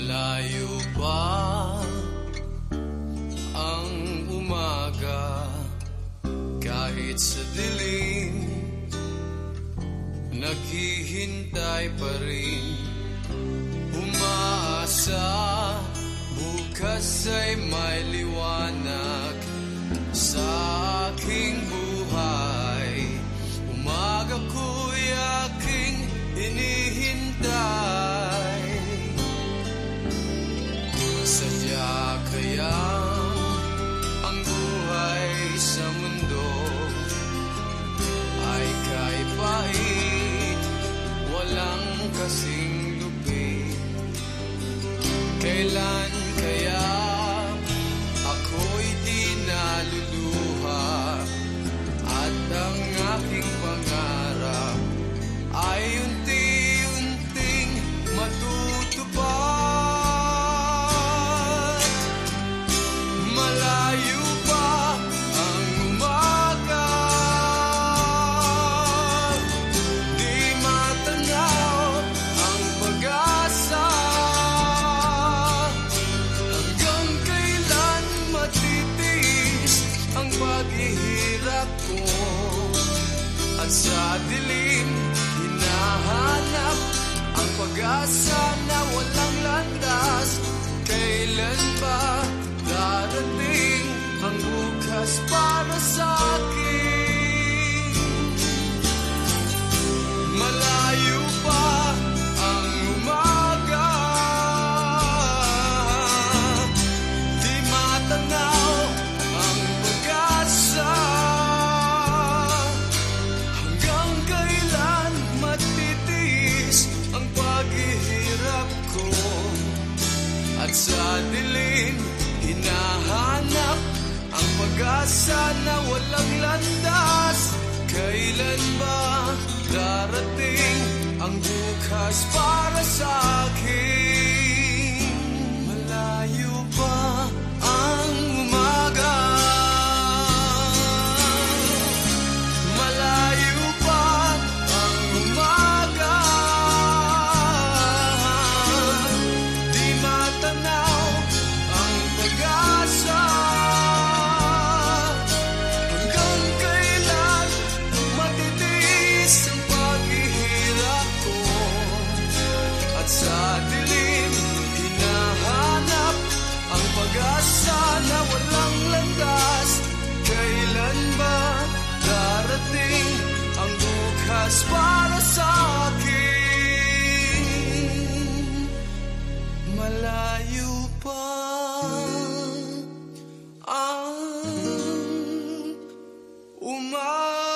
Malayo pa ang umaga kahit sa dilim Naghihintay pa rin. Umaasa bukas ay may liwanag Sa walang kasing lupit. Kailan kaya sa dilim hinahanap ang pag-asa na walang landas. Kailan ba darating ang bukas para sa dilim hinahanap ang pag-asa na walang landas. Kailan ba darating ang bukas para sa Mas para sa akin. Malayo pa ang umaga.